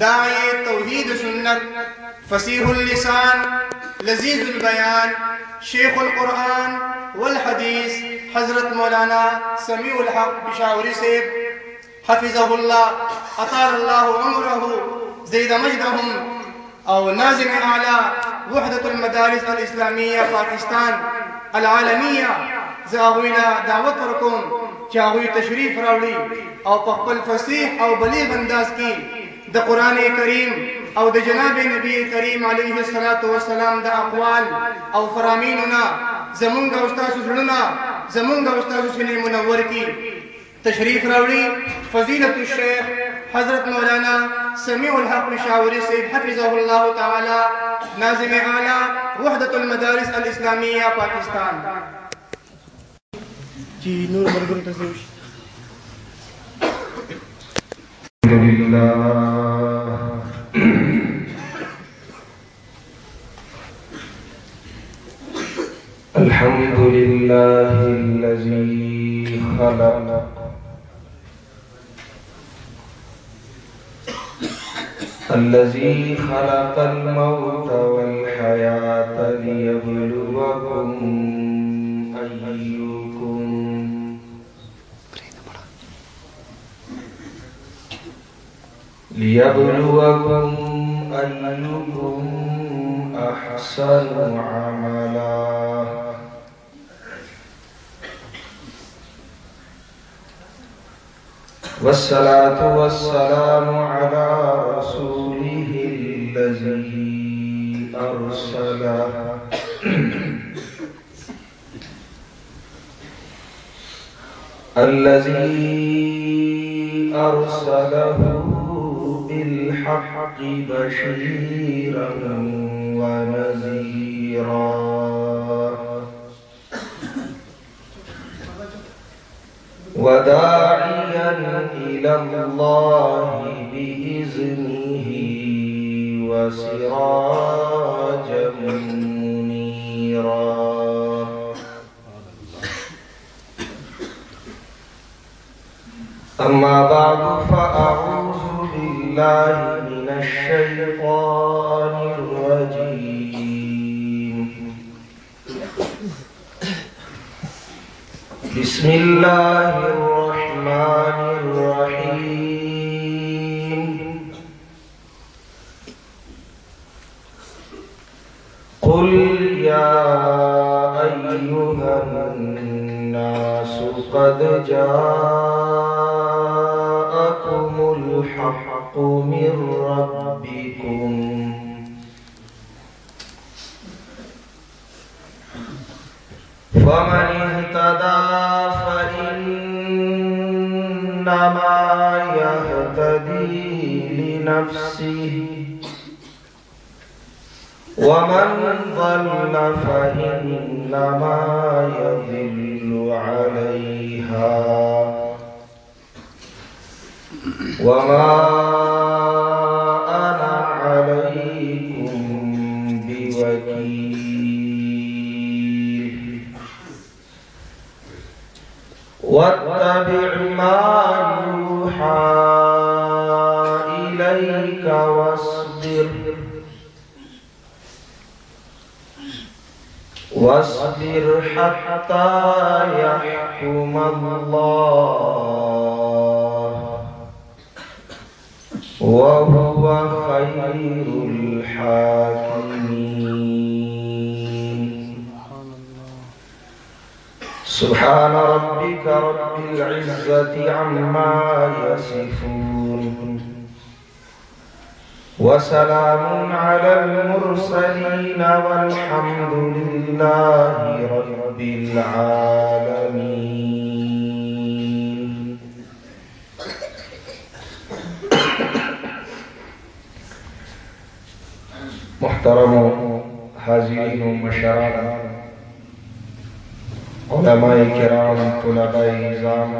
داعی توحید سنت، فصیح اللسان، لذیذ البیان، شیخ القرآن والحدیث، حضرت مولانا سمیع الحق پشاوری سے حفظه اللہ اطال اللہ عمرہ، زید مجدہم، او ناظم اعلی وحدة المدارس الاسلامیہ، پاکستان، العالمیہ زاغوینا دعوت ورکوم چاہوی تشریف راوڑی او پخپل فصیح او بلیغ انداز کی دا قرآن کریم او دا جناب نبی کریم علیہ السلام دا اقوال او فرامیننا زمونگا استاذ سننا زمونگا استاذ سنی منور کی تشریف راوڑی فضیلت الشیخ حضرت مولانا سمیع الحق شاوری سے حفظہ اللہ تعالی، ناظم اعلی وحدت المدارس الاسلامیہ پاکستان. جی نور مرگل تصویش الحمد لله الذي خلق الذي خلق الموت والحياة ليبلوكم ليبلوكم أيكم أحسن عملا والصلاة والسلام على رسوله الذي أرسله الذي أرسله بالحق بشيرا ونذيرا. وداعيا إلى الله بإذنه وسراجا منيرا. أما بعد فأعوذ بالله من الشيطان الرجيم. بسم الله الرحمن الرحيم. قل يا أيها الناس قد جاءكم الحق من ربكم. فمن اهتدى فإنما يهتدي لنفسه. ومن ضل فإنما يضل عليها. وما أنا عليكم بوكيل واتبع ما يوحى إليك واصبر واصبر حتى يحكم الله وهو خير الحاكمين. سبحان ربك رب العزة عما يصفون. وسلام على المرسلين والحمد لله رب العالمين. محترم و حاضرین و مشاران علماء کرام، طلباء نظام،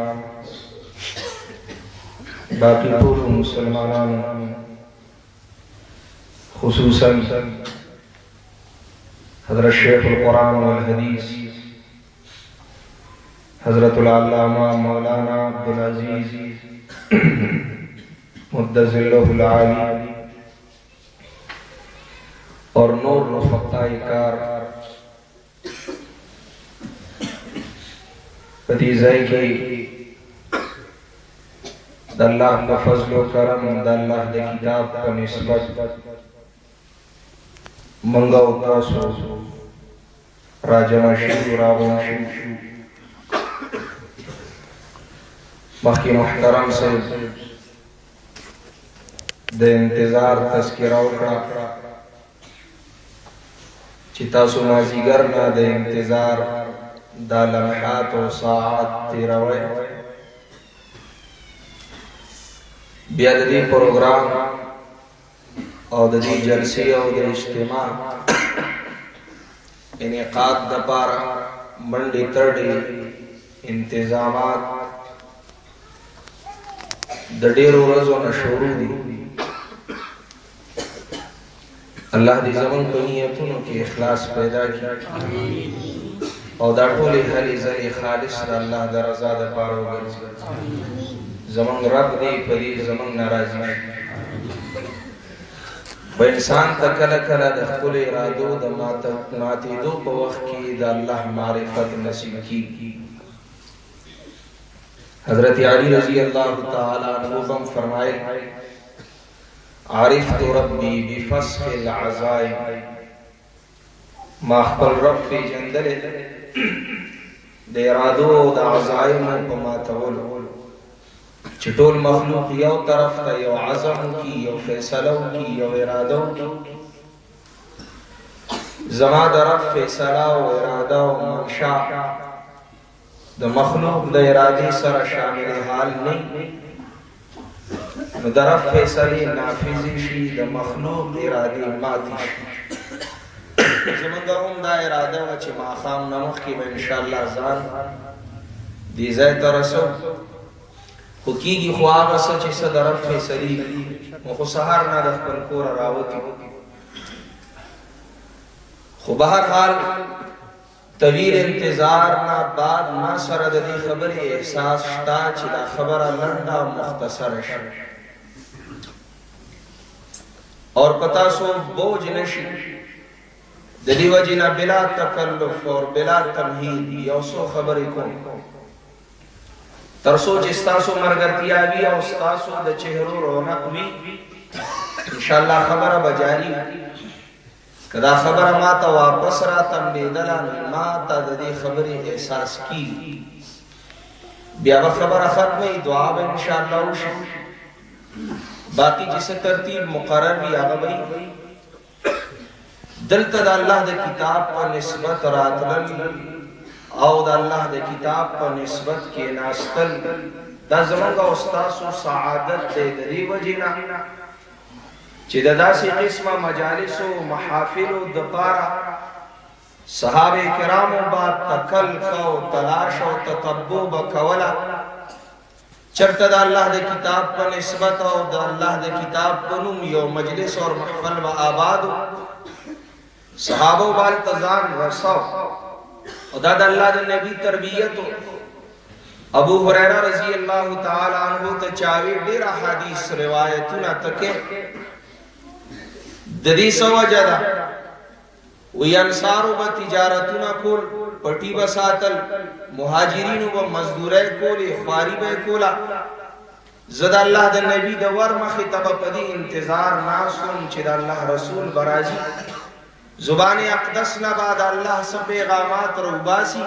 باقی طول مسلمانان، خصوصا حضرت شیخ القرآن والحدیث حضرت العلامہ مولانا عبدالعزیز مدذلہ العالی اور نور نفقہ کار پتیزائی کی دا اللہ کا فضل و کرم دا اللہ دے کتاب کا نسبت منگا و تاسو راجنا شیو راون شیو مخی محترم سے دے انتظار، تذکرہ اکڑا چی تاسو مازیگر نا دے انتظار دا لمحات و ساعت تیروے بیا د دې پروګرام او د دې جلسې او د اجتماع انعقاد د پاره منډې ترډې انتظامات د ډېرو ورځو نه شروع دي۔ الله دې زمون په نیتونو کې اخلاص پیدا کړي او دا ټولې هلې ځلې خالص د الله د رضا د پاره وګرځي زمان رب دی پدی زمان ناراضی۔ و انسان تا کلا کلا د خپل ارادو د ماتی دو په وخت کې د الله معرفت نصیب کی۔ حضرت علی رضی اللہ تعالی عنہ بم فرمائے عارف تو ربی بفسخ العزائم. ما خپل رب پی جندل د ارادو د عزائم په ماتولو. چټول مخلوق یو طرف ته یو عزم کی، یو فیصله کی، یو اراده کی. زما درف فیصله او اراده او منشا د مخلوق د اراده سره شامل حال نه نو درف فیصله نافذ شي د مخلوق اراده ماتي زمونږ هم دا اراده و چې ما خام نمخ کې به ان شاء الله ځان دې ځای ته رسو خو کیږي خو هغه څه چې څه درف فیصلې مو خو سهار نه د خپل کور راوتی خو به حال طویل انتظار نه بعد ما سره د دې احساس شتا چې دا خبره لنډه او مختصره شي اور پتا سو بوجھ نشي د دې وجنه بلا تکلف اور بلا تمهید یو سو خبرې کوم ترسو چې ستاسو مرګرتیا وی او ستاسو د چهرو رونق وی ان شاء الله خبره بجاری کدا خبره ما ته واپس را تم بدل ما ته د دې خبرې احساس کی۔ بیا به خبره ختمه دعا به ان شاء وشي باقی جسے ترتیب مقرر بھی هغه وی دلته د الله د کتاب په نسبت راتلل او د الله د کتاب په نسبت کې ناستل دا زمونږ او تاسو سعادت دې د دې وجینا۔ چې د داسې قسمه مجالس او محافل د پاره صحابه کرامو با تکل او تلاش او تتبع وکولا چرته د الله د کتاب په نسبت او د الله د کتاب په نوم یو مجلس او محفل و آباد صحابه وال تزان رسو او دا د الله د نبی تربیت ابو هريره رضی الله تعالی عنہ ته چاوي ډیر احادیث روایتونه تکه د دې سوجدا وی انصارو به تجارتونه کول۔ پټي بساتل مهاجرینو به مزدورای کولې خواري به کولا زد الله د نبی د ور مخه تب پدی انتظار ناسون چې د الله رسول برازي زبان اقدس نہ بعد اللہ سے پیغامات روباسی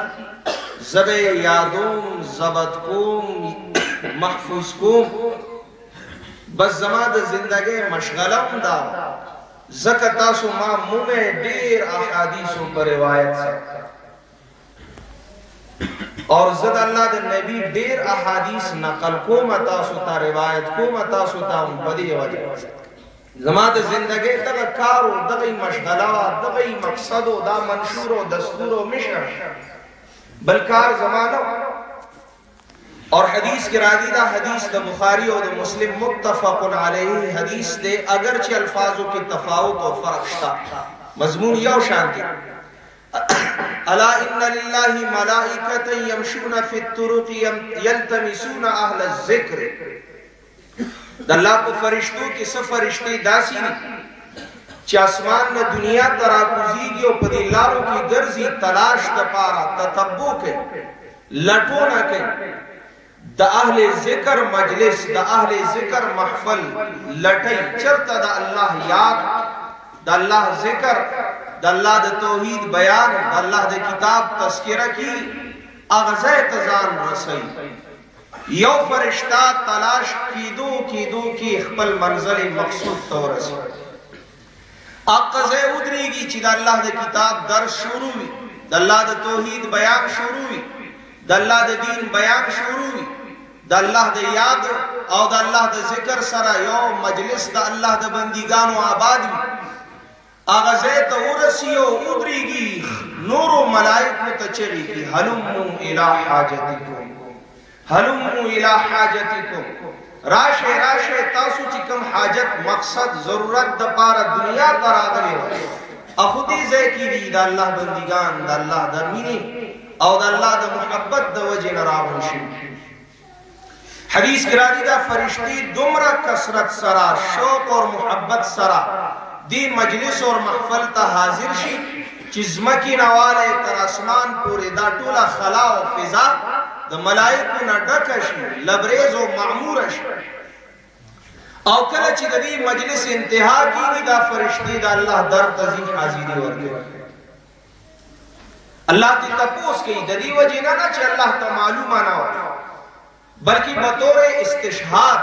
زب یادوم زبط کوم، محفوظ کوم. بس زما د زندگی مشغلم دا. زکه تاسو ما مومه ډیر احادیثو پر روایت سره اور زد الله د نبی ډیر احادیث نقل کوم تاسو ته روایت کوم تاسو ته په دې وجه زما د زندګۍ دغه کار او دغه مشغله دغه مقصد او دا منشور او دستور او مشن بل کار زمانہ اور حدیث کی راضی دا حدیث دا بخاری اور دا مسلم متفق علیہ حدیث دے، اگرچہ الفاظوں کی تفاوت و فرق شتا۔ مضمون یو شانتی الا ان للہ ملائکتا یمشون فی الطرق یلتمسون اہل الذکر د الله په فرشتو کې څه فرشتي داسي دي چې اسمان نه دنیا ته راکوزيږي او په دې لارو کې ګرځي، تلاش د پاره تتبع کوي، لټونه کوي. د اهل ذکر مجلس، د اهل ذکر محفل، لټي، چرته د الله یاد، د الله ذکر د الله د توحید بیان، د الله د کتاب تذکرہ کی اغزه تزان رسي یو فرشتہ تلاش کیدو کیدو کی خپل منزل مقصود تو رسی اقزه ودریږي چې د الله د کتاب درس شروع وي، د الله د توحید بیان شروع وي، د الله د دین بیان شروع وي، د الله د یاد او د الله د ذکر سره یو مجلس د الله د بندګانو آباد وي. اغزه ته ورسیو ودریږي نور ملائکه ته چریږي حلم الى حاجتکم، حلم الى حاجتکم۔ راشه راشه تاسو چې کوم حاجت، مقصد، ضرورت د پاره دنیا ته راغلي اخو دې ځای کې دي د الله بندګان د الله د او د الله د محبت د وجه نه راغلي شي حدیث کې راځي دا فرشتي دومره کثرت سره شوق او محبت سره دی مجلس اور محفل ته حاضر شي چې زمکی نواله تر اسمان پورې دا ټوله خلا او فضا د ملائکو نه ډکه شي لبریز او معمور شي او کله چې د دې مجلس انتها کیږي دا فرشتي د الله در تزي حاضری ورکوي الله دې تپوس کوي د دې وجه نه چې الله ته معلومه نه و بلکې بطور استشهاد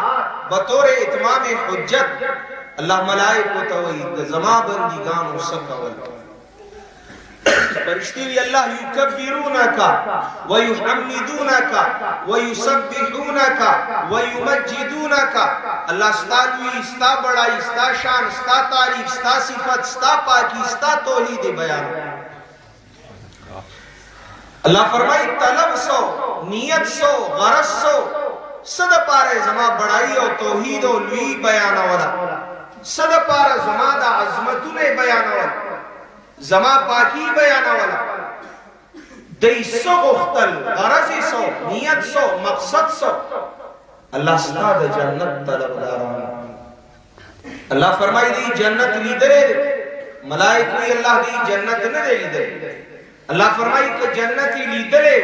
بطور اتمام حجت الله ملائکه ته وایي د زما بندګانو سکول فرشتي وی الله یکبرونک ويحمدونک ويسبحونک ويمجدونک الله ستاسو استا بڑائی استا شان استا تعریف استا صفت استا پاکی استا توحید بیان۔ اللہ فرمائی، طلب سو، نیت سو، غرض سو، صد پارے زما بڑائی او توحید او لوی بیان ولا صد پارے زما دا عظمتونه بیان ولا زما پاکی بیان ولا دی سو غختل، غرض سو، نیت سو، مقصد سو. اللہ ستا دا جنت طلب داران اللہ فرمائی دی جنت لیدرے دے ملائک اللہ دی جنت نہ دے لیدرے اللہ فرمائی کہ جنتی لیدلے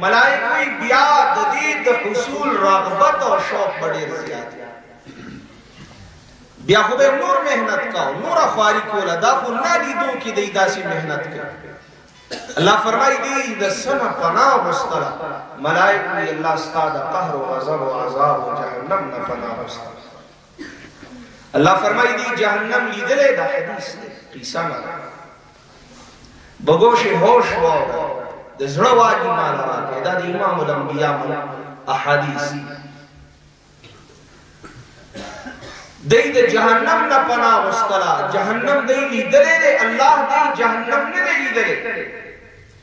ملائکوی بیا ددید حصول، رغبت اور شوق بڑے رزیات بیا خوب نور محنت کا نور اخواری کولا دا خو نا لیدو کی دیدا سی محنت کا اللہ فرمائی دی دا سن پناہ مستلا ملائکوی اللہ ستا دا قہر و غضب و عذاب و جہنم نا پناہ مستلا اللہ فرمائی دی جہنم لیدلے دا حدیث دے قیسہ نا بگوش ہوش و د زړه واجی مال راکې دا د امام الانبیاء احادیث. دی مل احادیث دای د جهنم نه پناه واستلا جهنم دای لیدلې دې الله دې جهنم نه دې لیدلې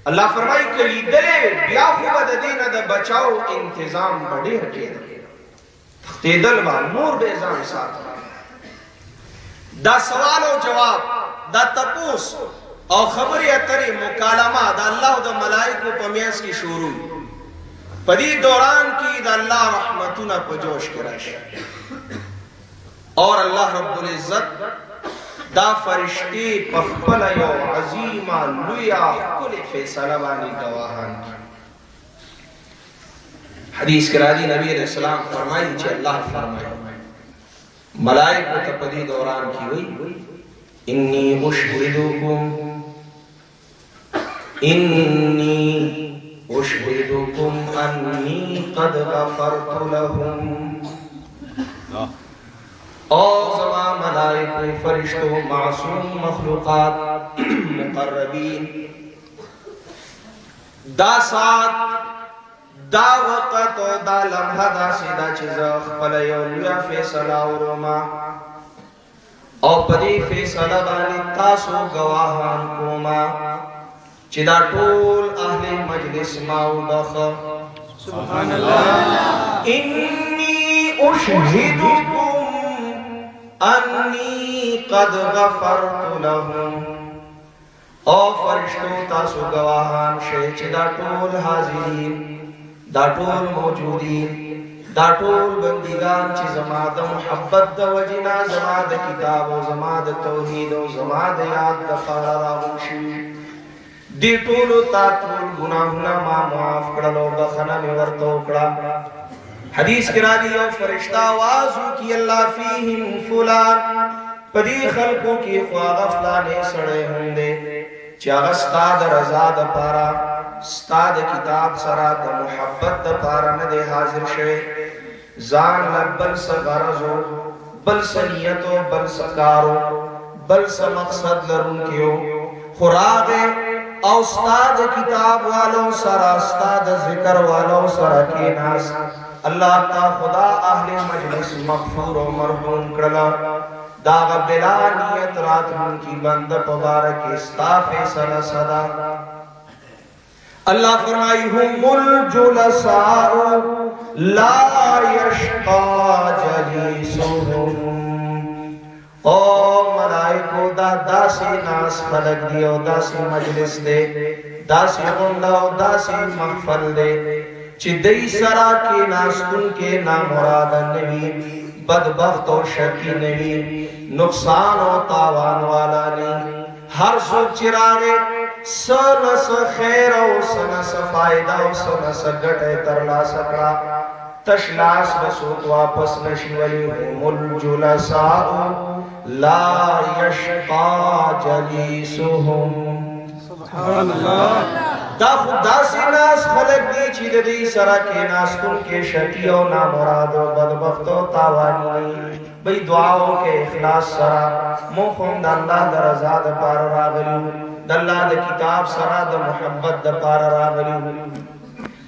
الله فرمایي چې لیدلې بیا خو د دین د بچاو انتظام بڑے بډې کېده تختیدل با نور به ځان ساتل دا سوال او جواب، دا تپوس او خبری اتری مکالمه د الله او د ملائکو په میاس کې شروع. په دې دوران کې د الله رحمتونه په جوش کې راشي اور الله رب العزت دا فرشتي په خپل یو عظیمه لویا کل فیصله باندې گواهان حدیث کې راځي نبی علیہ السلام فرمایي چې الله فرمایي ملائکه ته په دې دوران کې وایي انی اشهدکم انی اشهدکم انی قد غفرت لهم او زما ملائکو فرشتو معصوم مخلوقات مقربین دا سات دا وقت او دا لمحه دا سیدا چیز خپل یو لویا فیصله ورما او پدې فیصله باندې تاسو گواهان کوما چې دا ټول اهل مجلس ما وبخ سبحان الله انی اشهدکم انی قد غفرت لهم. او فرشتو، تاسو گواهان شئ چې دا ټول حاضرین، دا ټول موجودین، دا ټول بندگان چې زما د محبت د وجنا، زما د کتاب او زما د توحید او زما د یاد د فار راغون شي دی ټول تا ټول ګناهونه ما معاف کړل او بخنه مې ورته وکړه حدیث کرا دی او فرشتہ آواز کی اللہ فیہم فلان. پدی خلقو کی خواہ غفلانے سڑے ہوں دے چاہ ستا دا رضا دا پارا ستا دا کتاب سرا دا محبت دا پارا ندے حاضر شے. زان لبل سا غرزو بل سا نیتو، بل سا کارو، بل سا مقصد لرن کیو. خوراق او ستا دا کتاب والو سرا ستا دا ذکر والو سرا کی ناس. الله تا خدا اهل مجلس مغفور او مرحوم کړلا داغ بلا نیت رات من کی بند پبارک استا فیصلہ صدا اللہ فرمائی، ہم الجلساء لا یشقا جلیسهم او ملائکو، دا داسی ناس خلق دی او داسی مجلس دے، داسی غنڈا او داسی محفل دے۔ چی دی سرا کے ناستن کے نامراد نبی، بدبخت و شکی نبی، نقصان و تاوان والا نہیں ہر سوک چراغے سنس خیر و سنس فائدہ و سنس گٹے ترلا سکڑا تشلاس بسوک واپس نشی ولی هم الجلساء۔ لا یشقا جلیسهم سبحان اللہ۔ دا خدا سی ناس خلق دی چی دی سرا کے ناس کن کے شکی و نامراد و بدبخت و تاوانی. بھئی دعاوں کے اخلاص سرا مخم دا اللہ دا رضا دا پار راغلیو دا اللہ دا کتاب سرا دا محبت دا پار راغلیو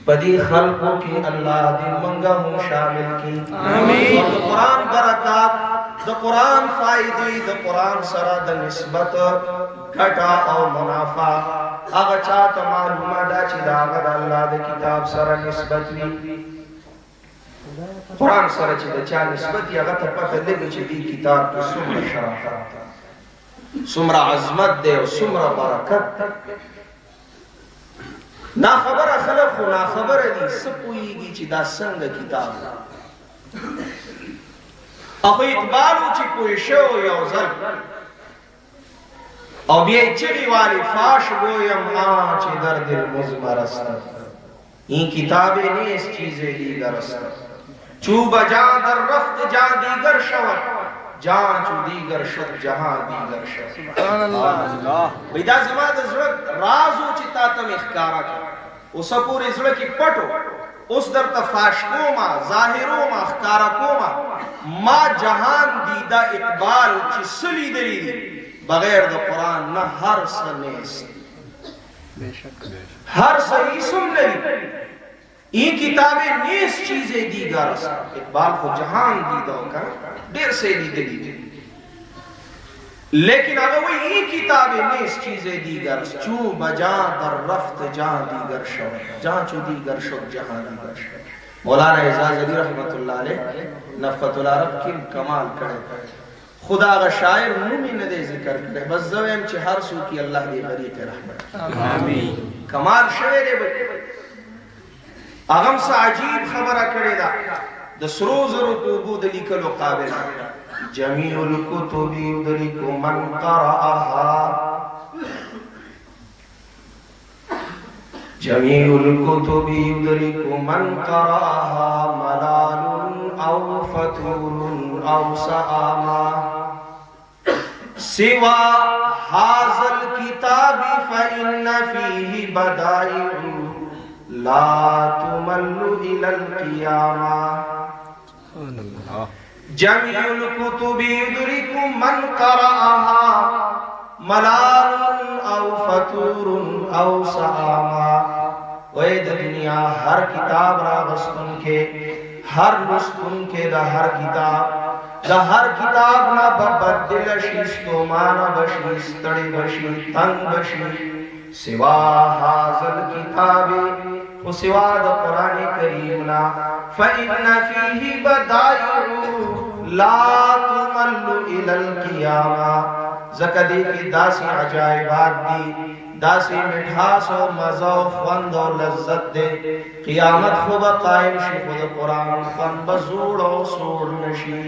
بدی خلقوں کی اللہ دی منگا ہوں شامل کی. آمین. دا قرآن برکات دا قرآن فائدی دا قرآن سرا دا نسبت گھٹا او منافع. آغا چاہتا معلومہ دا چی دا آغا دا اللہ دا کتاب سرا نسبت وی۔ قرآن سرا چی دا چاہ نسبت یا غتا پتہ لگی چی دی کتاب تو سمر شرافت سمر عظمت دے و سمر برکت۔ نا خبر خلق خو نا خبر دی، سپوئی گی چی دا سنگ کتاب۔ اخو اقبالو چی کوئی شو یوزل او بیا چلی والی فاش گویم آن چی در دل مزمر است این کتاب نیست چیز دیگر است چوب جان در رفت جان دیگر شود جان چو دیگر شد جہاں دیگر شد سبحان اللہ۔ بیدا زما د زړه رازو چې تا ته اخکارا کړ اوس پورې زړه کې پټو اوس در ته فاش کوما ظاهرو ما اخکارا کوما۔ ما جهان دیدا اقبال چې سلی دی۔ بغیر د قران نه هر څه نیست ہر صحیح سن لگی این کتابیں نیس چیزیں دیگر است اقبال کو جہان دیدہ ہوگا دیر سے دی دلی لیکن اگر وہ این کتابیں نیس چیزیں دیگر است چون بجان در رفت جان دیگر شو جان چو دیگر شو جہان دیگر شو مولانا اعزاز علی رحمت اللہ علیہ نفت العرب کی کمال کرے خدا اگر شاعر نومی ندے ذکر کرے بس زویم چھ ہر سو کی اللہ دی غریق رحمت۔ آمین۔ کمال شوه دی بھئی اغم سا عجیب خبره کړی دا۔ د سرو زرو توبو د لیکلو قابل جميع الكتب يدرك من قرأها۔ جميع الكتب يدرك من قرأها ملال أو فتور أو سآما سوى هذا الكتاب فإن فيه بدائع لا تمل إلى القيامة جميع الكتب يدرك من قرأها ملال أو فتور أو سآما وید دنیا، ہر کتاب را غستن کے، ہر نستن کے دا ہر کتاب۔ ہر کتاب نا ببدل شیستو مانا بشی، ستڑی بشی، تنگ بشی۔ سوا حاضر کتابی و سوا دا قرآن کریمنا فَإِنَّ فِيهِ فیہ لَا تُمَلُّ إِلَى الْقِيَامَةِ۔ زکدی کی داسی عجائبات دی داسی مٹھاس و مزہ و خوند و لذت دے۔ قیامت خوب قائم شی خود قرآن فن بزور و سور نشی۔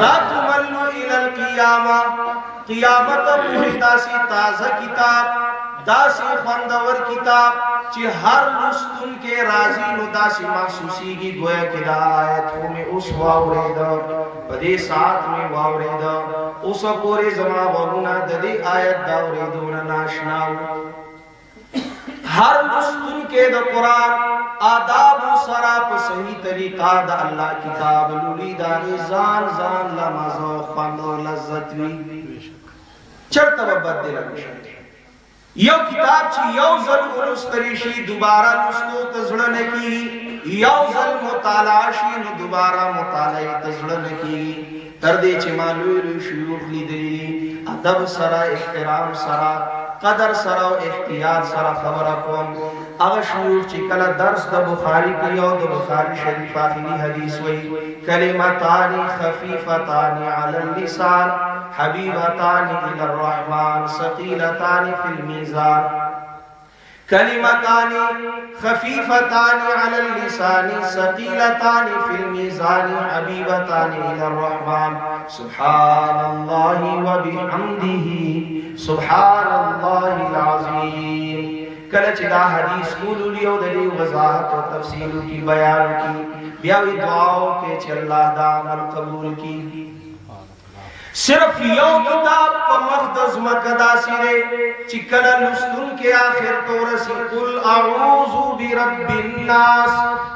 لا تملو الى القیامہ، قیامت محیطہ سی تازہ کتاب۔ دا سی خوندور کتاب، چی ہر لستن کے راضی نو دا سی محسوسی کی گویا کہ دا آیت ہو میں اس واورے دا، بدے ساتھ میں واورے دا۔ اس پورے زمان وگونا ددی آیت دا ورے دونا ناشناو ہر لستن کے دا قرآن آداب و سرا صحیح طریقہ دا اللہ کتاب لولی دا زان زان لمزو خوند لذت وی۔ چرتا ببت دل مشاہد یو کتاب چی یو ظل ورستریشی دوبارہ نستو تزڑن کی، یو ظل مطالعشی نو دوبارہ مطالعی تزڑن کی۔ تردے چی مالوی روی شیوخ لی دلی ادب سرا، احترام سرا، قدر سرا و احتیاط سرا خبر اکون اگر شیوخ چی کلا درس دا بخاری کی یو دا بخاری شریف آخری حدیث وی کلمتانی خفیفتانی علی اللسان۔ حبیبتان الى الرحمن ثقیلتان فی الميزان كلمتان خفيفتان على اللسان ثقيلتان في الميزان حبيبتان الى الرحمن. سبحان الله وبحمده سبحان الله العظيم کله چې دا حدیث کولو لیو د دې وضاحت او تفصیل کی بیان کی. بیا وی دعاو کې چې الله دا عمل قبول کی. صرف یو کتاب پر مقدس مقدا سیرے چکل لستن کے آخر تو رسی قل اعوذ برب الناس،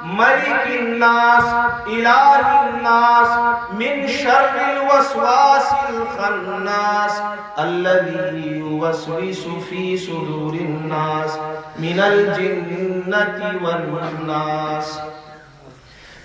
ملک الناس، الہ الناس، من شر الوسواس الخناس الذي يوسوس في صدور الناس، من الجنة والناس۔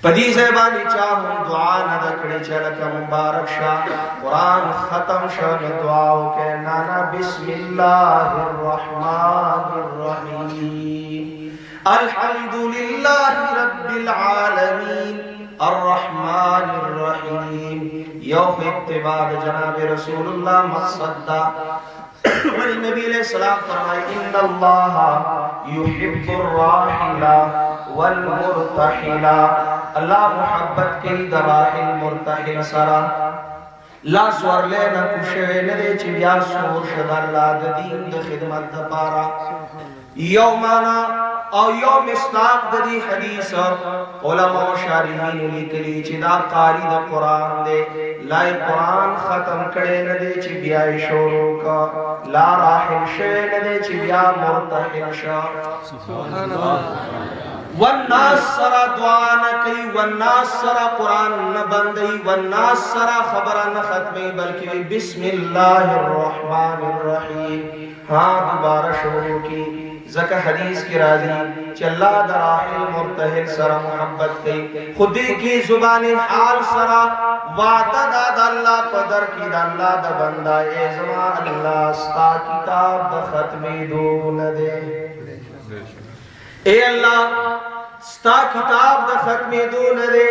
پدی زیبانی چاہوں دعا نہ کڑے چلکا مبارک شاہ۔ قرآن ختم شاہ دعاو کے نانا بسم اللہ الرحمن الرحیم۔ الحمدللہ رب العالمین الرحمن الرحیم۔ یوم اتباد جناب رسول اللہ مقصد دا ولی نبی علیہ السلام فرمائے، ان اللہ یحب الراحلہ والمرتحلہ اللہ محبت کی دراحل مرتحل سرا۔ لا سور لینا کشوے ندے چی بیا سور شد اللہ دین دا خدمت دا پارا۔ یومانا او یوم استاق دا دی حدیث علماء و شارحین لکلی چی دا قاری دا قرآن دے لائے قرآن ختم کرے ندے چی بیا شورو کا لا راحل شوے ندے چی بیا مرتحل شا۔ سبحان اللہ۔ والناس سرا دعا نہ کئی والناس سرا قرآن نہ بندئی والناس سرا خبر نہ ختمی بلکہ بسم اللہ الرحمن الرحیم۔ ہاں دوبارہ شروع کی۔ زکا حدیث کی راضی چلا دراحل مرتحل سرا محبت کی خودی کی زبان حال سرا وعدہ داد اللہ پدر کی دا اللہ دا بندہ اے زمان اللہ ستا کتاب دا ختمی دون دے۔ اے اللہ ستا کتاب دا ختمی دو نرے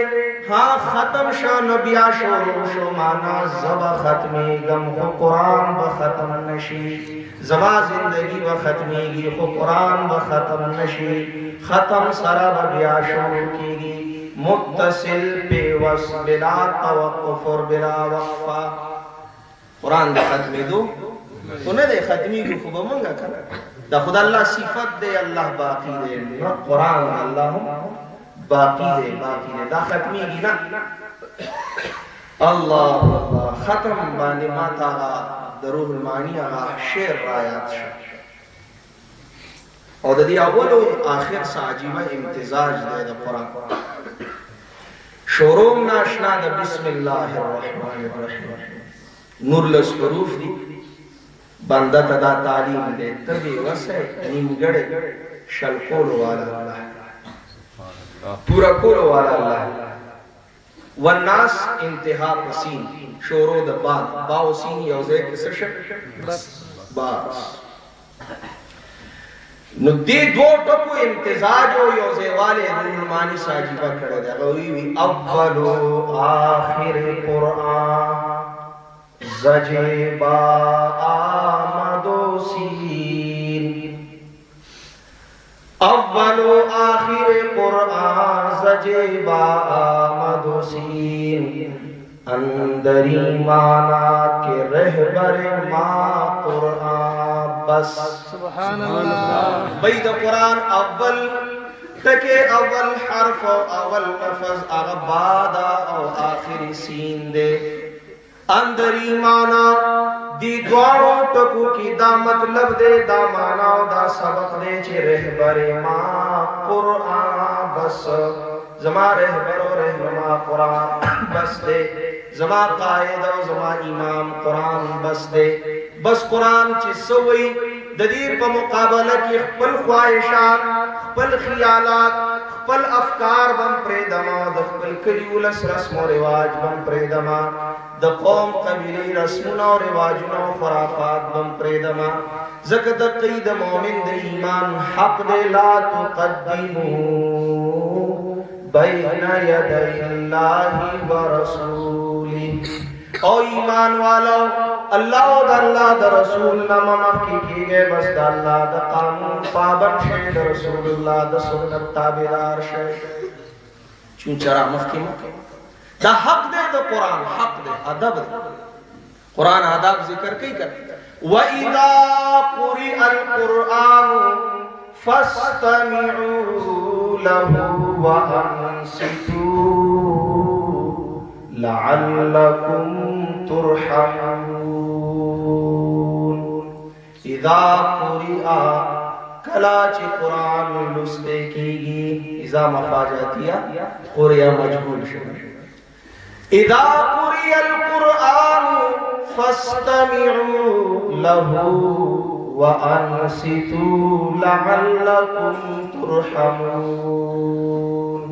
ہاں ختم شو نبیا شو شو مانا زبا ختمی گم، خو قرآن با ختم نشی۔ زبا زندگی با ختمی گی، خو قرآن با ختم نشی۔ ختم سرا با بیا شو کی گی۔ متصل پی وس بلا توقف اور بلا وقفا قرآن دا ختمی دو انہیں دے ختمی گی خوبا منگا کرنا دا خدا اللہ صفت دے، اللہ باقی دے۔ قرآن اللہ باقی دے باقی دے۔ دا ختمی گی نا۔ اللہ ختم باندے ماتا گا دروح المانی آگا شیر رایات شا اور دا دی اول و آخر سا عجیبہ امتزاج دے دا قرآن۔ شوروم ناشنا دا بسم اللہ الرحمن الرحیم۔ نور لس حروف دی۔ بندہ تدا تعلیم دے تبی وسے نیمگڑ شلقول والا اللہ پورا کول والا اللہ والناس انتہا پسین شورو دا بات باو سین یوزے کسر شک باس۔ نو دی دو ٹکو امتزاج ہو یوزے والے رولمانی ساجیبہ کھڑے دے۔ غوی وی اولو زجر با آمد و سیر اول و آخر قرآن زجر با سیر اندری مانا کے رہبر ما قرآن بس۔ سبحان اللہ۔ بید قرآن اول تکے اول حرف و اول لفظ اغبادا او آخری سین دے۔ اندری مانا دی دوارو ٹکو کی دا مطلب دے، دا مانا دا سبق دے چے رہبر ما قرآن بس۔ زما رہبر و رہنما قرآن بس دے۔ زما قائد و زما امام قرآن بس دے۔ بس قرآن چی سوئی ددیر پا مقابلہ کی خپل خواہشات خپل خیالات، خپل افکار بم پریدما د خپل کلیولس رسم و رواج بم پریدما د قوم قبیلی رسمنا و رواجنا و خرافات بم پریدما زکر قید مومن د ایمان حق دے لا تقدمو بین یدی اللہ و رسولی. او ایمان والا اللہ و دا اللہ دا رسول نما مخی کی گئے بس دا اللہ دا قانون پابن شے دا رسول اللہ دا سنت تابدار شے چون چرا مخی مخی دا حق دے دا قرآن، حق دے، ادب دے۔ قرآن ادب ذکر کئی کر۔ وَإِذَا قُرِئَ الْقُرْآنُ فَاسْتَمِعُوا لَهُ وَأَنْسِتُوا لَعَلَّكُمْ تُرْحَمُونَ۔ اذا قُرِئَ، کلاچ قرآن لستے کی گی اذا مفاجاتیا قرئ مجبول شد۔ اذا قرئ القرآن فاستمعوا له وانصتوا لعلكم ترحمون.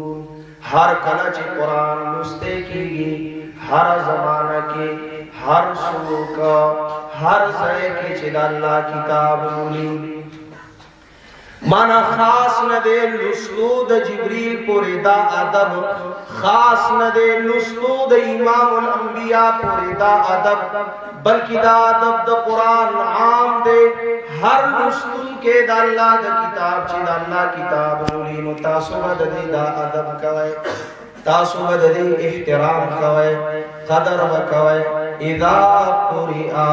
ہر کلا چ قرآن لستے کی ہر زمانہ کے، ہر سو کا ہر زڑے کے چل اللہ کتاب مولی مانا خاص نہ دے لسلود جبریل پوری دا ادب. خاص نہ دے لسلود امام الانبیاء پوری دا ادب. بلکہ دا ادب دا قرآن عام دے. ہر لسلون کے دا اللہ دا کتاب چی دا اللہ کتاب نولی نو تاسو بد دے دا ادب کوئے. تاسو بد دے احترام کوئے. قدر بکوئے اذا قرآ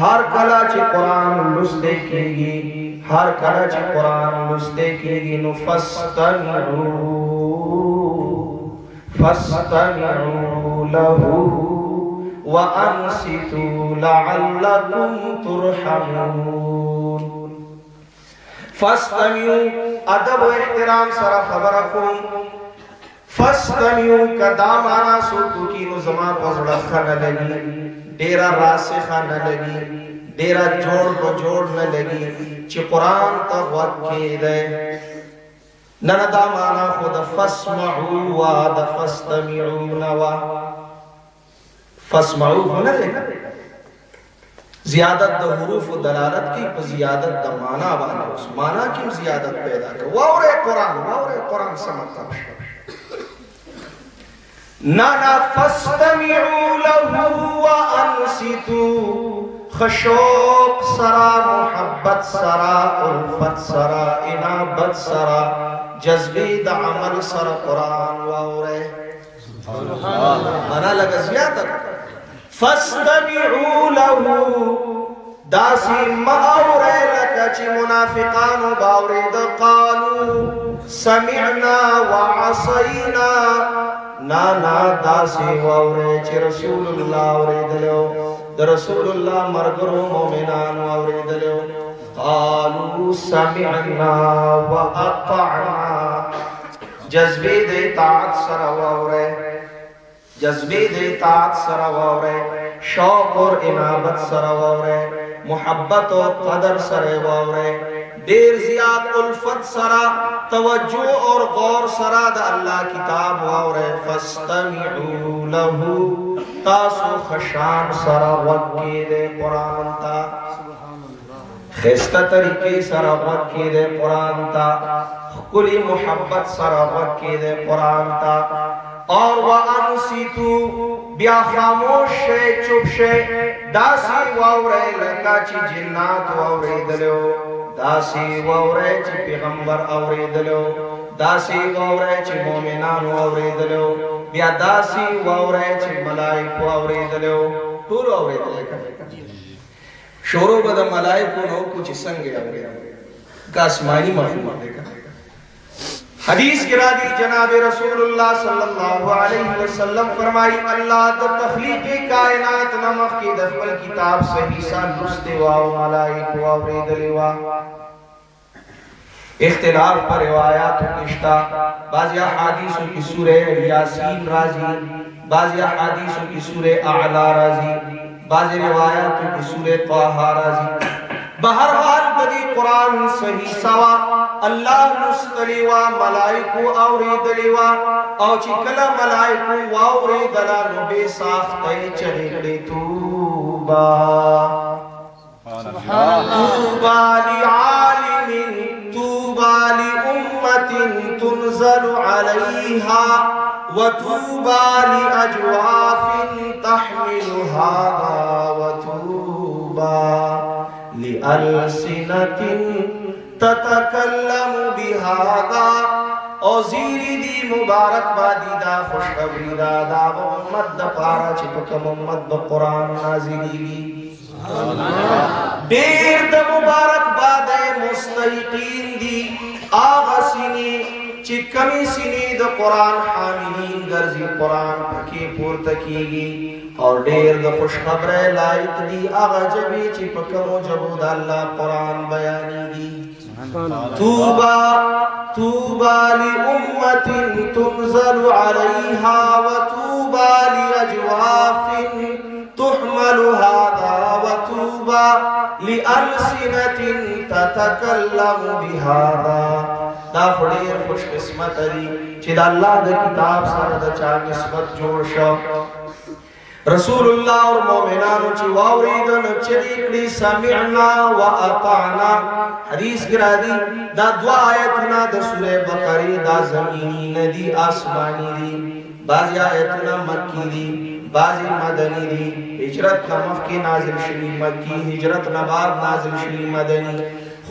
ہر کلا چی قرآن لستے کی گی ہر کلا قرآن لستے کی گی نو فستمعو فستمعو لہو وانصتوا لعلكم ترحمون۔ فاستمعوا ادب و احترام سره خبرکم۔ فاستمعوا کدا مانا سوکو کی نو زما پزړه خنه لګي ډیرا راسخه نه ډیرا جوړ په جوړ نه لګي چې قران ته وکې ده نن دا مانا خود فاسمعوا و دا فاستمعوا نوا۔ فاسمعوا ہونا لے زیادت دا حروف و دلالت کی پا زیادت دا مانا بانا اس مانا کیوں زیادت پیدا کر واورے قرآن واورے قرآن سمتا مطلب نانا فاستمعوا له وانصتوا خشوق سرا، محبت سرا، الفت سرا، انابت سرا، جذبی دا عمل سر قرآن واورے۔ مانا لگا زیادت فاستمعوا له۔ داسی ماورے لکا چی منافقانو منافقان باورید قالو۔ سمعنا وعصینا۔ نانا داسی واورے چی رسول اللہ ورید لیو در رسول اللہ مرگرو مومنان ورید لیو قالو سمعنا واطعنا جذبی دے طاعت سر واورے جذبی دے طاعت سر واورے شوق اور انابت سر واورے محبت و قدر سر واورے دیر زیاد الفت سرا، توجہ اور غور سرا دا اللہ کتاب واورے فاستمعوا لہو، تاسو خشان سرا وکی دے قرآن تا۔ خستہ طریقے سرا وکی دے قرآن تا۔ کلی محبت سرا وکی دے قرآن تا۔ اور وانسیتو، بیا خاموش شے، چپ شے، داسی واورے لکا چی جنات واورے دلیو داسی وورے چی پیغمبر اوریدلو، داسی وورے چی مومنان اوریدلو، بیا داسی وورے چی ملائکو اوریدلو ټول اوریدلو شورو بد ملائکو نو کچھ سنگ اوریدلو۔ کا اسمانی مخلوق دیکھا حدیث کی رادی جناب رسول اللہ صلی اللہ علیہ وسلم فرمائی، اللہ دا تخلیق کائنات نمخ کی دفل کتاب صحیح سا نستے واو ملائک واو ریدلی واو اختلاف پر روایات و کشتا بعضی حدیثوں کی سورہ یاسین رازی بعضی حدیثوں کی سورہ اعلا رازی بعضی روایات کی سورہ طاہا رازی بہرحال بدی قرآن صحیح سوا اللہ مستلیوا ملائکو اوری دلیوا او چکلا ملائکو واوری دلا نبی ساختے چہلے توبا توبا لعالم توبا لأمت تنزل علیہا وتوبا لأجواف تحمل هذا وتوبا لألسنة تتکلم بهذا او زیری دی مبارک بادی دا خوشخبری دا دا امت دا پارا چپکم امت دا قرآن نازلی دیر دا مبارک باد مستیقین دی۔ آغا سینی چکمی سینی دا قرآن حاملین گرزی قرآن پکی پورتا کی گی اور دیر دا خوش خبر لائق دی آغا جبی چی پکمو جبو دا اللہ قرآن بیانی دی توبا توبا لأمت تنزل عليها وتوبا لأجواف تحمل هذا وتوبا لألسنة تتكلم بهذا. دا فڑیر خوش قسمت دی چی دا اللہ دا کتاب سارا دا چاہ نسبت جوڑ شو رسول اللہ اور مومنانو چی واوریدن چلیکلی سمعنا و اطعنا۔ حدیث گرا دی، دا دعا آیتنا دا سورہ بقری دا زمینی ندی، آسمانی دی۔ بعضی آیتنا مکی دی، بعضی مدنی دی۔ ہجرت نمف کی نازل شلی مکی، ہجرت نباد نازل شلی مدنی۔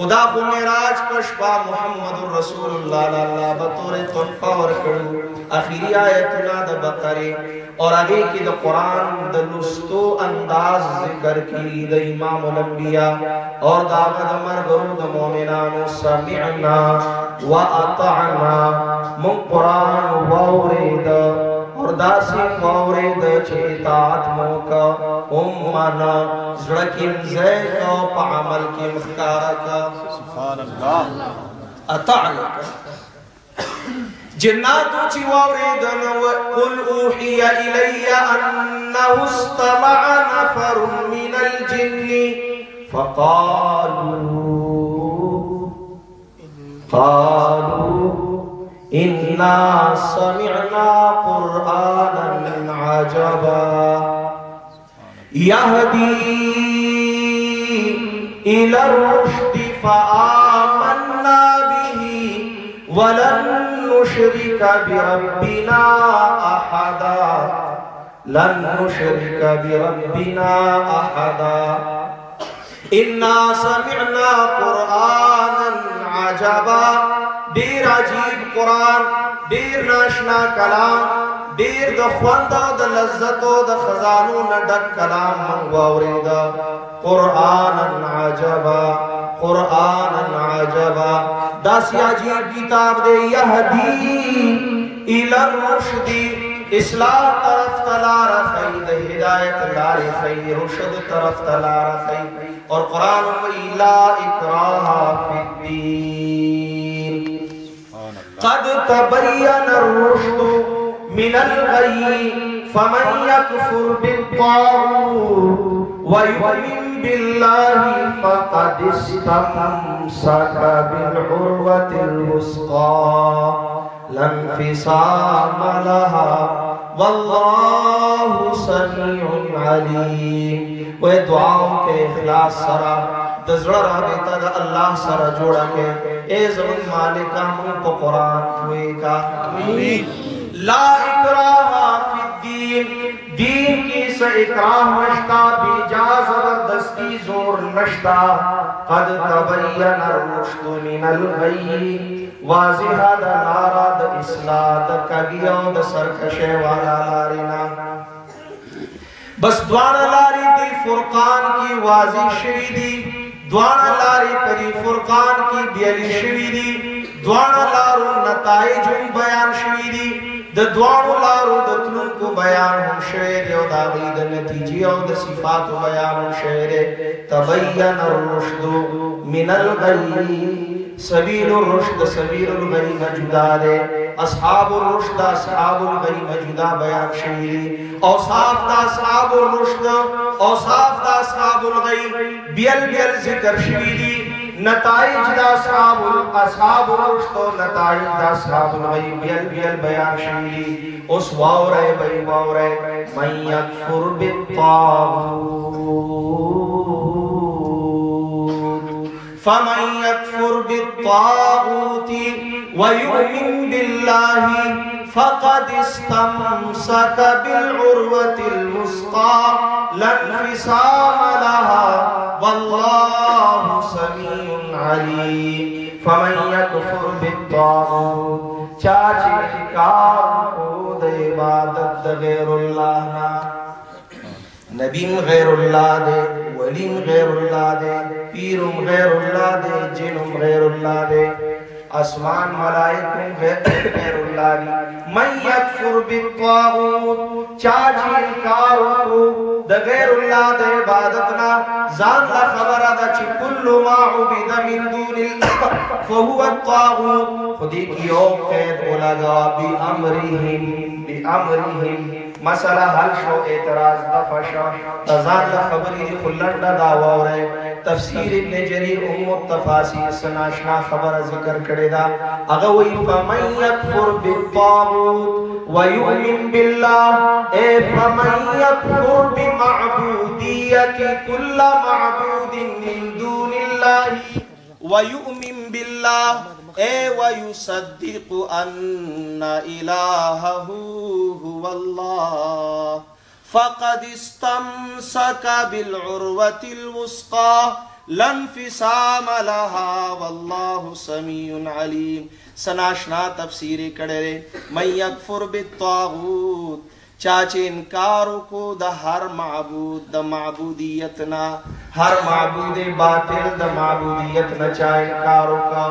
خدا کو میراج پشپا محمد رسول اللہ اللہ بطور تنفہ ورکڑو اخیری آیتنا دا بقری اور آگے کی دا قرآن دا نستو انداز ذکر کی دا امام الانبیاء. اور دا آغا مرگرو دا مومنان سمعنا و اطعنا. من قرآن وورد اور داسی وورد چیتات موکا امانا زڑکیم زیکا پا عمل کی مخکارکا سبحان اللہ اطعنا جناتو چی واوریدن قل اوحی الی انہو استمع نفر من الجن فقالوا قالوا انا سمعنا قرآنا عجبا يهدي الى الرشد فآمنا به ولن نشرك بربنا أحدا لن نشرك بربنا أحدا إنا سمعنا قرآنا عجبا دير عجيب قرآن دير ناشنا كلام دير د خوند او د لذت او د خزانو نه ډک کلام من واورېدا قرآنا عجبا قرآنا عجبا داسی عجیب کتاب دے یہدی الارشد اصلاح طرف تلا رخی دے ہدایت لا رخی رشد طرف تلا رخی اور قرآن وی لا اکراہ فی الدین۔ قد تبین الرشد من الغی، فمن یکفر بالطاغوت ويؤمن بالله فقد استمسك بالعروة الوثقى لا انفصام لها. والله سميع عليم وہ دعاؤں کے اخلاص سرا دزڑ رابطہ دا اللہ سرا جوڑا کے۔ اے زمن مالکہ من کو قرآن ہوئے کا لا اکراہ فی الدین۔ دین کی سے اکرام مشتا بھی جا زبردستی، زور نشتا قد تبین الرشد من الغی واضح دا لارا دا اصلاح، دا کگیا دا سرکشے والا لارینا۔ بس دوانا لاری دی فرقان کی واضح شوی دی۔ دوانا لاری پدی فرقان کی بیلی شوی دی۔ دوانا لارو نتائج بیان شوی دی۔ د دوانو لارو د تلونکو بیان هم شعر او دا غي د نتیجې او د صفات بیان هم شعر تبین الرشد من الغی سبیل الرشد سبیل الغی جدا دے اصحاب الرشد اصحاب الغی جدا بیان شعر. اوصاف دا اصحاب الرشد، اوصاف دا اصحاب الغی بیل بیل ذکر شوی نتائج دا اصحاب اصحاب رشد و نتائج دا اصحاب الغیب بیل بیل بیان شیلی اس واو رہے بھئی واو رہے من یکفر بالطاغوت۔ فمن یکفر بالطاغوت ویؤمن باللہ فقد استمسك بالعروة المسقى لا انفصام لها والله سميع عليم فمن يكفر بالطاغوت چاچی انکار کو دے عبادت غیر اللہ نا۔ نبیم غیر اللہ دے، ولیم غیر اللہ دے، پیرم غیر اللہ دے، جنم غیر اللہ دے۔ اسمان ملائکوں غیر اللہ دی من یکفر بالطاغوت، چاچی انکاروں کو دا غیر اللہ دا عبادتنا۔ زان لا خبر دا چی کل ما عبد من دون اللہ، فہو الطاغوت۔ خودی کی او قید لگا بی امرہم بی امرہم۔ مسئلہ حل شو، اعتراض دفع شو تزان دا خبری دی خلن دا دعوی رہے۔ تفسیر ابن جریر ام التفاصیر سناشنا خبر ذکر کرے دا۔ اگوی فمن یکفر بالطابوت ویؤمن باللہ، اے فمن یکفر بمعبودیت کل معبود من دون اللہ، ویؤمن باللہ۔ اے ویصدق ان الہہ هو اللہ فقد استمسک بالعروة لها والله سمیع علیم سناشنا تفسیر کڑے من یکفر بالطاغوت چاچے انکارو کو دا ہر معبود دا معبودیتنا ہر معبود باطل دا معبودیتنا چا انکارو کا۔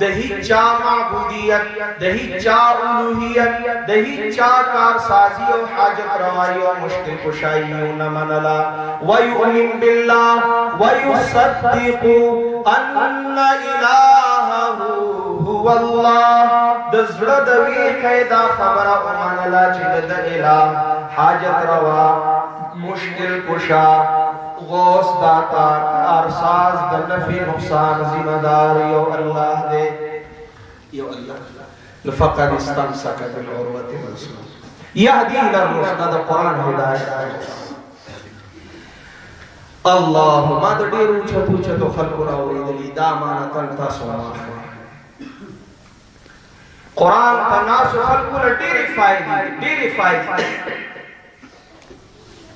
دہی چا معبودیت دہی چا الوحیت دہی و حاجت روائی و مشکل کشائی و نمنلا ویؤمن باللہ ویصدق ان الہہو هو اللہ دزڑ دوی قیدہ خبر امانلا چید دا الہ حاجت روا مشکل کشا غوث داتا ارساز دا نفی نقصان ذمہ دار یو اللہ دے. یو اللہ. لفقد استمسک بالعروت الوثقى یهدی للرشد دا قرآن ہدایت. اللهم ما د ډیرو چتو چتو خلکو راوړي دا امانت تاسو ما قرآن کا ناسو خلقو لڈیری فائدی ڈیری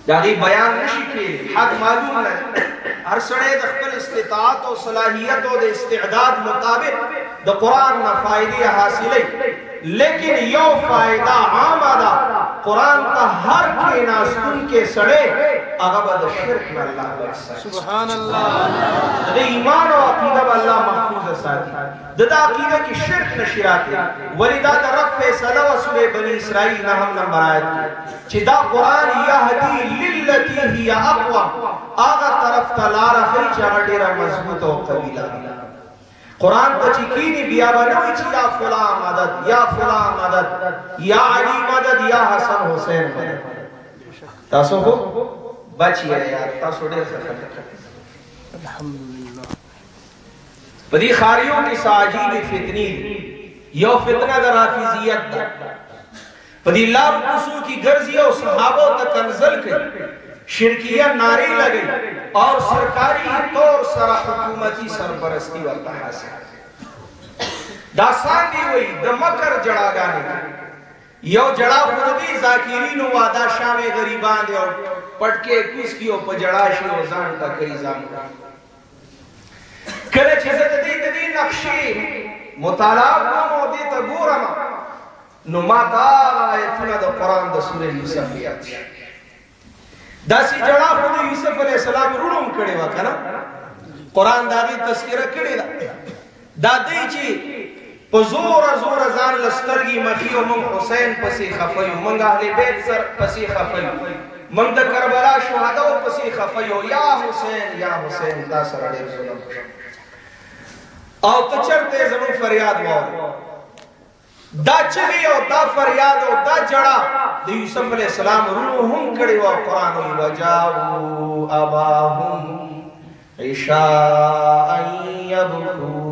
فائدی داغی بیان نشی کے حد معلوم ہے ہر سڑے دا خپل استطاعت و صلاحیت و استعداد مطابق دا قرآن نا فائدی حاصل لیکن یو فائدہ عام آدھا قرآن تا ہر کے ناسکن کے سڑے دا شرک میں اللہ بکسا سبحان اللہ۔ دا ایمان و عقیدہ با اللہ محفوظ ساتھی دا عقیدہ کی شرک نشیات ہے ولی دا رب فیصلہ و سورہ بنی اسرائیل نہ ہم نمبر آیت چی دا قرآن یہدی للتی ہی اقوام۔ آغا طرف تلارا خی چاہا دیرا مضبوط و قبیلہ۔ قرآن کو چکینی بیا بنوی چی یا فلا مدد، یا فلا مدد، یا علی مدد، یا حسن حسین مدد۔ تاسو کو بچی ہے یار، تاسو دیر سے الحمدللہ بدی خاریوں کی ساجیب فتنی، یو فتنہ در حافظیت دا بدی اللہ رسول کی گرزی اور صحابوں تک انزل کر شرکیہ ناری لگے اور سرکاری طور سر حکومتی سرپرستی ورطا حاصل داستان دی ہوئی دا مکر جڑا گانے۔ یو جڑا خود دی ذاکرین و آدھا شام غریبان دے اور پٹکے کس کیو پا جڑا شی و زان تا کئی زان۔ کلے چیزت دی دی نقشی، مطالعہ کامو دی تا گورما نو ما دا آیتنا دا قرآن دا سورہ یوسف یاد دا سی جڑا خود یوسف علیہ السلام رونم کڑے وکنا قرآن دا دی تذکرہ کڑے دا. دا دی چی په زور زور ځان لسترګي مخي او من حسین پسې خفیو منګ اهل بیت سر پسې خفیو. من د کربلا شهدا او پسې خفیو، یا حسین یا حسین دا سره ډېر ظلم او ته چرته زمون فریاد وو دا چغي او دا فریاد او دا جڑا د یوسف علی السلام روح هم کړي او قران وی وجاو اباهم عشاء يبكون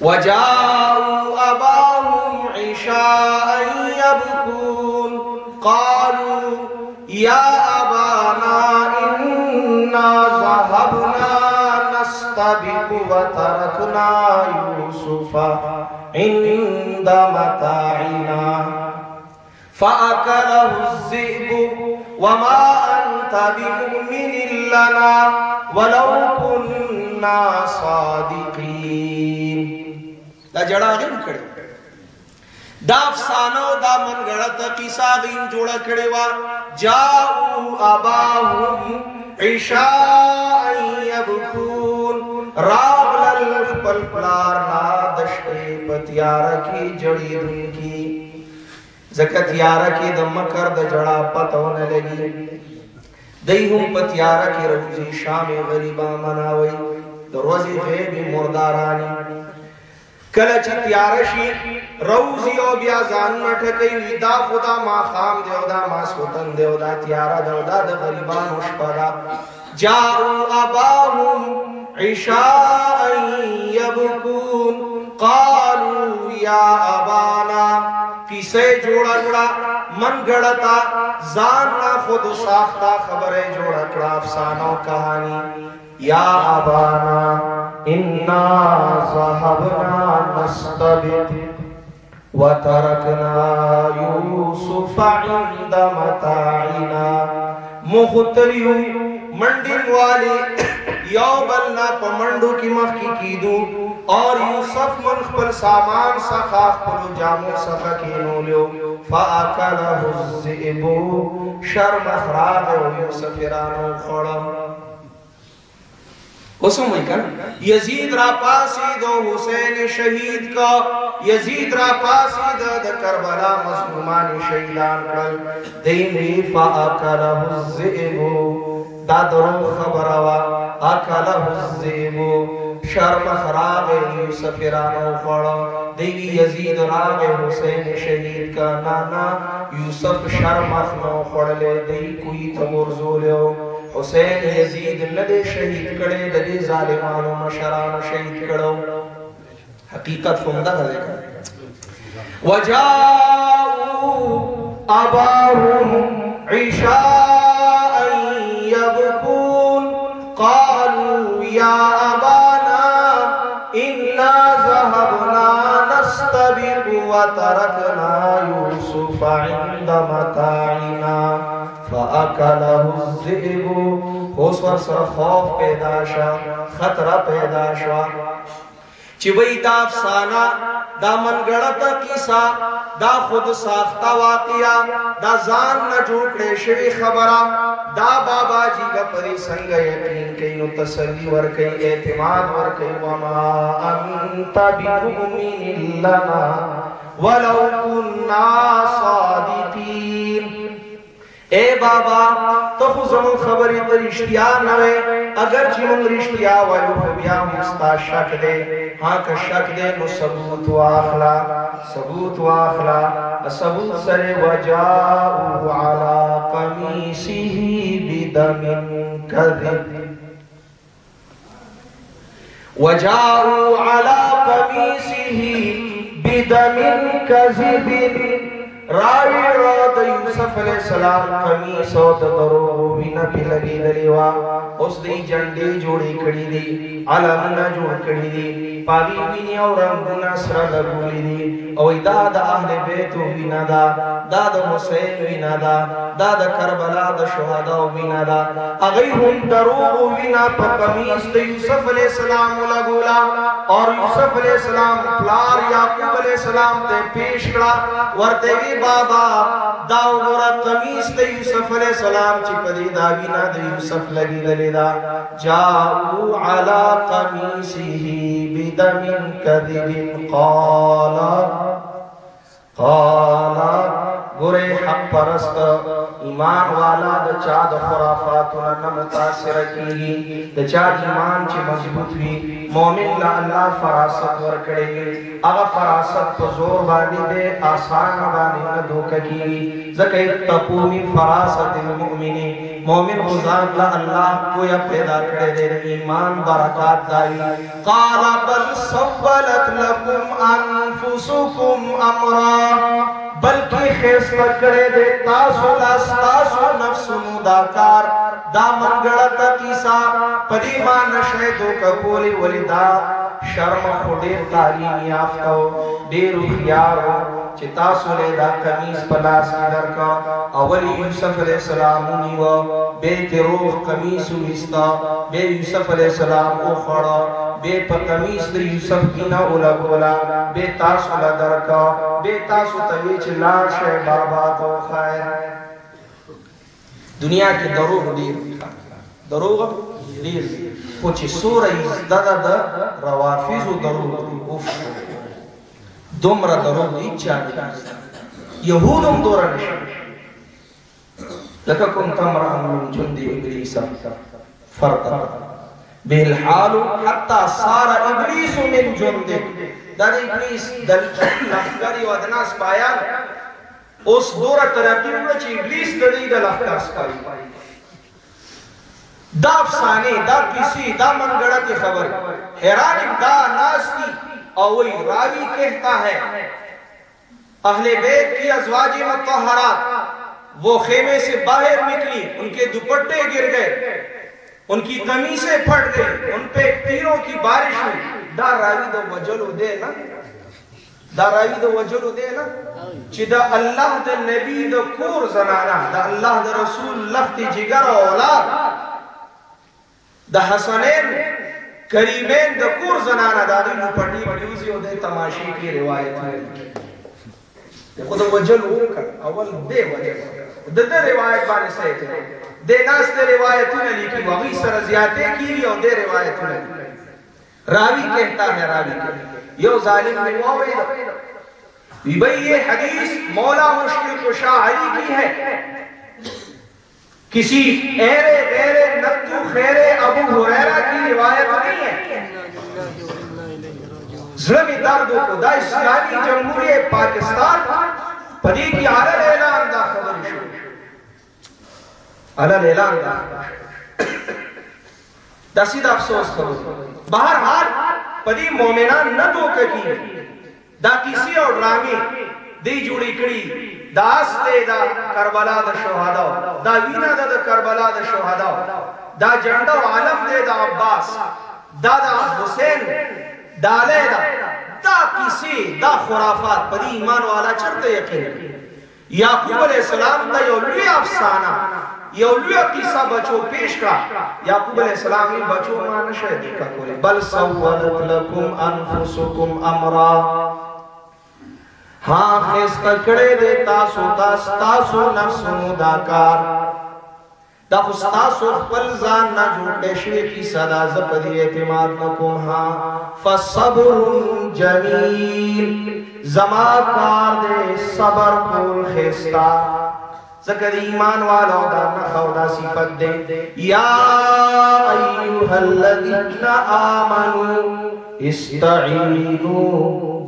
وجاءوا أباهم عشاء يبكون قالوا يا أبانا إنا ذهبنا نستبق وتركنا يوسف عند متاعنا. فأكله الذئب وما أنت بمؤمن لنا ولو كنا صادقين. دا جڑا غیم کړي دا افسانه او دا منګړه قصه غیم جوړه کړي وا جاءو اباهم عشاء يبكون راغل خپل پلار نا دشته پتیار کی جړی دن کی۔ زکت یارا کی د مکر د جڑا پتو نه لګي دای هم پتیار کی روزي شام غریبا مناوي دروازه غیب مردارانی۔ کله چې تیار شي روزي او بیا ځان مټکې وی دا خدا ما خام دی او دا ما سوتن دی او دا تیار دی او دا د غریبانو شپه جاءوا اباهم عشاء يبكون. قالوا يا ابانا کیسے جوڑا کڑا من گڑتا زان نہ خود ساختہ خبریں جوڑا کڑا افسانوں کہانی۔ یا ابانا انا ذهبنا نستبق وتركنا يوسف عند متاعنا. مختلیو منڈن والی یو بلنا پا منڈو کی مخ کی کیدو اور یوسف من خپل سامان سخا خپلو جامو سخا کینو لیو۔ فاکلہ الزئبو شرم اخراغ یوسف رانو خوڑا وسم وای کن یزید را پاسی دو حسین شہید کا۔ یزید را پاسی دو کربلا مظلومان شہیدان کل دین فاکلہ الذئب دا درو خبر وا اکلہ الذئب شرم خراب یوسف رانو پڑا۔ دیوی یزید راگ حسین شہید کا۔ نانا، یوسف شرم اخنو پڑلے۔ دی کوئی تمرزو لیو حسین، یزید ندے شہید کڑے، لدے ظالمان و مشران شہید کڑو. حقیقت فمدہ ہے دیکھا وجاؤ اباہم عشاء یبکون. قالوا یا ابانا انا ذہبنا نستبق وترکنا یوسف عند متاعنا. فاکلہ الزئب خوص ورسر خوف پیدا شا خطرہ پیدا شا چی وی دا افسانا دا منگڑتا کیسا دا خود ساختا واقعا دا زان نہ جھوکڑے شوی خبرا دا بابا جی کا پری سنگ یقین کئی، نو تسلی ور کئی، اعتماد ور کئی، وما انتا بمؤمن لنا، ولو کننا صادقین اے بابا تو خو زمون خبری جی تو رشتیا نوے اگر چی من رشتیا ویو خبیا مستا شک دے۔ ہاں کا شک دے، نو ثبوت و آخلا ثبوت و آخلا ثبوت سر وجاؤ علا قمیسی بدم کذب۔ وجاؤ علا قمیسی بدم کذب۔ راوی را د یوسف علیہ السلام قمیص او د درو وینا په لګی دلی وا اوس دی جنډي جوړی کړی دی علم نه جوړ کړی دی پاگی وینی او رنگونا سر لگولی دی او دا دا اہل بیتو وینا دا دا دا حسین وینا دا دا دا کربلا دا شہدہ وینا دا اگئی ہم دروغ وینا پا قمیس دا یوسف علیہ السلام لگولا اور یوسف علیہ السلام، پلار یاقوب علیہ السلام تے پیش کرا ورتے گی بابا دا گورا قمیس دا یوسف علیہ السلام چی پدی دا وینا دا یوسف لگی گلی دا۔ جاؤ علا قمیسی بدم کذب، قال قال گرے حق پرست، ایمان والا د چا د خرافاتنا نہ متاثر کیږي د چا ایمان چې مضبوط وي مؤمن لا الله فراست ور کړي هغه فراست په زور باندې د آسان باندې نه دوک کیږي ځکه تقومی فراست المؤمن مومن غزان لا اللہ کو یا پیدا کړي دے، ایمان برکات دای قال بل سبلت لكم انفسكم امرا۔ بلکہ خیس پکڑے دے تاسو لاس تاسو نفس مداکار دا منگڑا کیسا، پدی ما نشے دو کپولی ولی دا، شرم خودیر تعلیم یافتو دیر خیارو چی تاسو لے دا کمیس پلاس در کا اولی یوسف علیہ السلام نیو بے تروح کمیس وستا بے یوسف علیہ السلام او خڑا بے پا کمیس در یوسف کی اولا گولا بے تاسو لدر کا بے تاسو تویچ لاش بابا تو خیر دنیا کی دروغ دیر دروغ دیر. کچھ سورہ ازدادا دا روافیز و دروغ اف دمرا دروغ دی چاہتی یہودم دورا نشان لکا کنتم رحمن جندی ابلیسا فرقا. بالحال حتی سار ابلیس من جندک دا ابلیس دل لخکری و ادناس پایا اس دورا ترقی ہوئے چی ابلیس دلی دا لخکر سپائی دا افسانے دا کسی دا منگڑا کی خبر حیران دا ناس کی ناستی اوئی راوی کہتا ہے، اہل بیت کی ازواج متحرات وہ خیمے سے باہر نکلی، ان کے دوپٹے گر گئے، ان کی قمیصیں پھٹ گئی ان پہ تیروں کی بارش ہوئی۔ دا راوی دا وجلو دے نا۔ دا راوی دا وجلو دے نا۔ چی دا اللہ دا نبی دا کور زنانا دا اللہ دا رسول لفت جگر اولاد۔ دا حسنین کریمین دا کور زنانا دا دی پڑی ویوزی و دے تماشی کی روایت ہے دیکھو دا وجل ہو اول دے وجل. دا دے روایت بانے سے تھے دے ناس دے روایتوں نے لکھی وغی سر زیادے کی بھی اور دے روایتوں نے راوی کہتا ہے راوی کہتا یو ظالم نے موید بھئی یہ حدیث مولا مشکل کشا علی کی ہے؟ کسی ایرے غیرے نتو خیرے ابو حریرہ کی روایت نہیں ہے۔ ظلمی دردو کو دا اسلامی جمہوری پاکستان پدی کی عالل اعلان دا خبر شو عالل اعلان دا دا سیدہ افسوس کرو بہرحال پدی مومنان نہ دو کی دا کسی اور ڈرامی دی جوڑی کڑی، دا آستے دا کربلا دا شہدہ دا وینا دا دا کربلا دا شہدہ دا جنڈا عالم دے دا عباس، دا دا حسین ڈالے دا دا کسی، دا خرافات پدی ایمان والا چرتے یقین۔ یعقوب علیہ السلام دا یو لوی افسانہ، یو لوی قصہ بچو پیش کرا یعقوب علیہ السلام نے بچو مانا شہدی کا کولے بل سولت لکم انفسکم امرا۔ ہاں خیس تکڑے دے تاسو تاس تاسو نفس مداکار دا خستاسو خپل ځان نه جوړ شوی کی صدا زپدی اعتماد نکوم ها۔ فصبر جمیل، زما کار دے صبر کول خستا ذکر ایمان والا دا نخو دا صفت دے۔ یا ایوہ الذین آمنوا استعینوا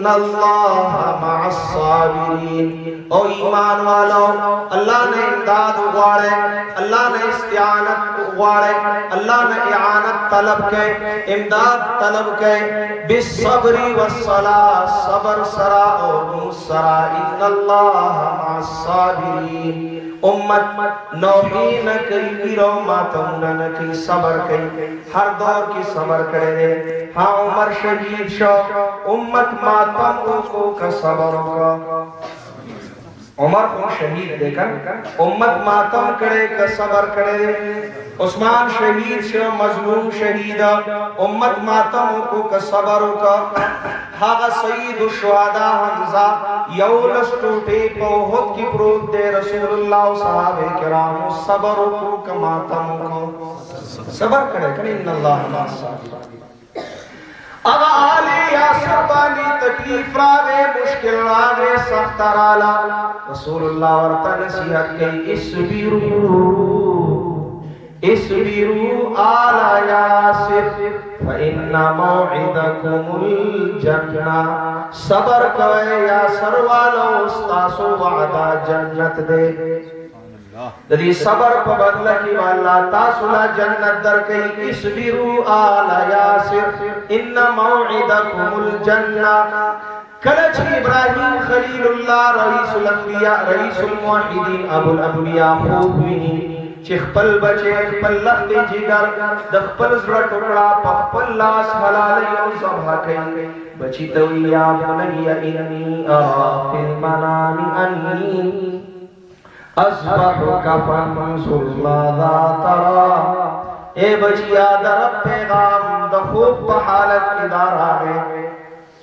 ان اللہ مع الصابرین او ایمان والو اللہ نے امداد اغوارے اللہ نے استعانت اغوارے اللہ نے اعانت طلب کے امداد طلب کے بالصبر والصلاة صبر سرا اور سرا ان اللہ مع الصابرین امت نوحی نہ کئی گیرو ماتم نہ کئی صبر کئی ہر دور کی صبر کرے ہاں عمر شہید شو امت ماتم کو کا صبر کا عمر کو شہید دے کر امت ماتم کرے کا صبر کرے عثمان شہید شو مظلوم شہید امت ماتم کو کا صبر کا ہاں سید الشہداء حمزہ یولس ٹوٹے پوہت کی پروت دے رسول اللہ و صحابہ کرام صبر کو کا ماتم کو صبر کرے کہ ان اللہ ماتم اب آلی یا سربانی تکلیف راوے مشکل راوے سخت رالا رسول اللہ ورطا نصیحت کئی اس بیرو اس بیرو آلا یاسر، فإن موعدكم الجنہ۔ صبر کوئے یا سروالو استاسو وعدہ جنت دے۔ دلی صبر پا بدلہ کی والا تاسولا جنت در کئی اسبرو آل یاسر ان موعدکم الجنہ کلچ ابراہیم خلیل اللہ رئیس الانبیاء رئیس الموحدین ابو الانبیاء خوب بینی چخپل بچے خپل لخت جگر دخپل زر ٹکڑا پخپل لاس حلالی او زبح کئی بچی توی یا بنی انی آفی المنام انی اصبح فانظر ماذا ترى اے بچیا در پیغام د خوب په حالت کې دار آگے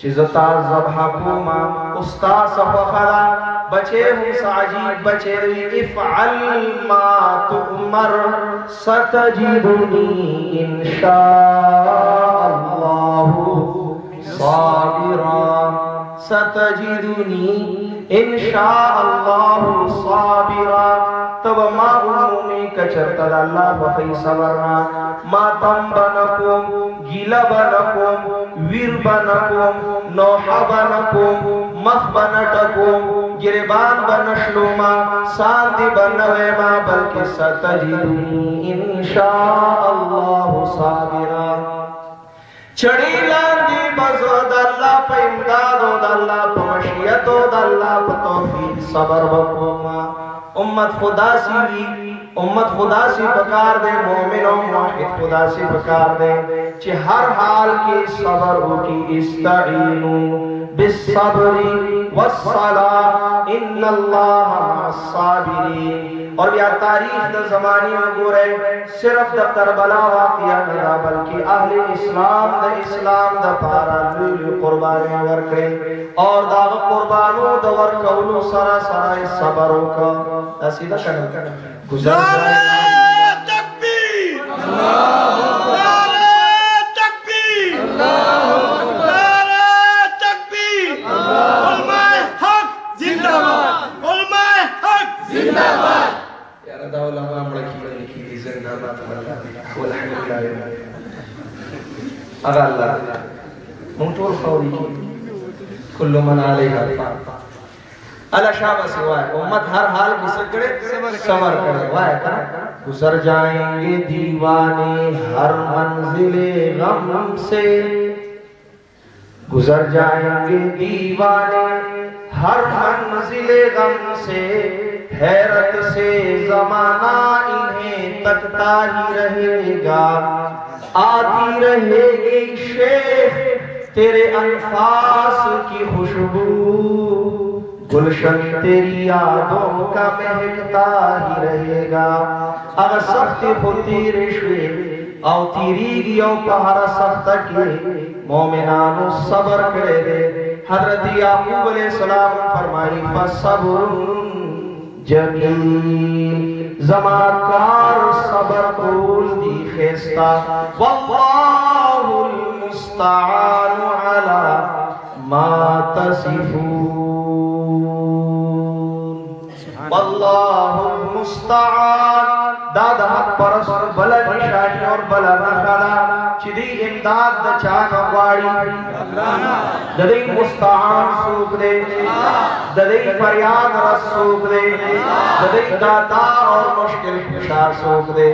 چیزتا زبح کوما استا صفخلا بچے ہم سعجیب بچے افعل ما تؤمر. ستجدنی انشاء اللہ صابرا. ستجیبنی ستجدنی انشاء اللہ صابرا. تب ما عمومی کچرت اللہ بخی صبرنا. ما تم بنکم گیلا بنکم ویر بنکم نوحا بنکم مخ بنٹکم گربان بنشلوما، ساندی بنویما، بلکہ ستجدنی انشاء اللہ صابرا. چڑی لاندی بزو دا اللہ پا امدادو دا اللہ پا مشیتو دا اللہ پا توفیق، صبر بکوما امت خدا سی بھی، امت خدا سی پکار دے مومن و موحد خدا سی پکار دے۔ چھ ہر حال کی صبر ہو کی استعینو بالصبر والصلاة۔ ان اللہ مع الصابرین۔ اور یا تاریخ دا زمانی میں رہے صرف دا کربلا واقعہ ندا بلکہ اہل اسلام دا اسلام دا پارا لیل قربانی ورکے۔ اور دا قربانو دا ورکولو سرا سرا اس صبرو کا۔ دا سیدھا کرنے گزر جائے تکبیر نعرہ تکبیر نعرہ تکبیر علماء حق زندہ باد علماء حق زندہ باد یار دا علماء مڑکی بنی کی زندہ بات والحمدللہ اگر اللہ منطور خوری کی کل من علیہ فان اللہ شاہ بس ہوا ہے امت ہر حال کی سکڑے صبر کرے۔ ہوا ہے کرا گزر جائیں گے دیوانے ہر منزل غم سے۔ گزر جائیں گے دیوانے ہر منزل غم سے۔ حیرت سے زمانہ انہیں تکتا ہی رہے گا۔ آتی رہے گی شیخ تیرے انفاس کی خوشبو۔ گلشن تیری یادوں کا مہکتا ہی رہے گا۔ اگر سخت ہوتی رشوے او تیری گیو پہر سخت کے مومنان صبر کرے دے حضرت یعقوب علیہ السلام فرمائی، فصبر جمیل زمانکار صبر قول دی خیستا واللہ المستعان علی ما تصفون۔ واللہ المستعان۔ دادا پرس بلا نشانی اور بلا نخلا چې دې امداد د چا نه غواړي د دې مستعان څوک دی د دې فریاد رس څوک دی د داتا اور مشکل کشا څوک دی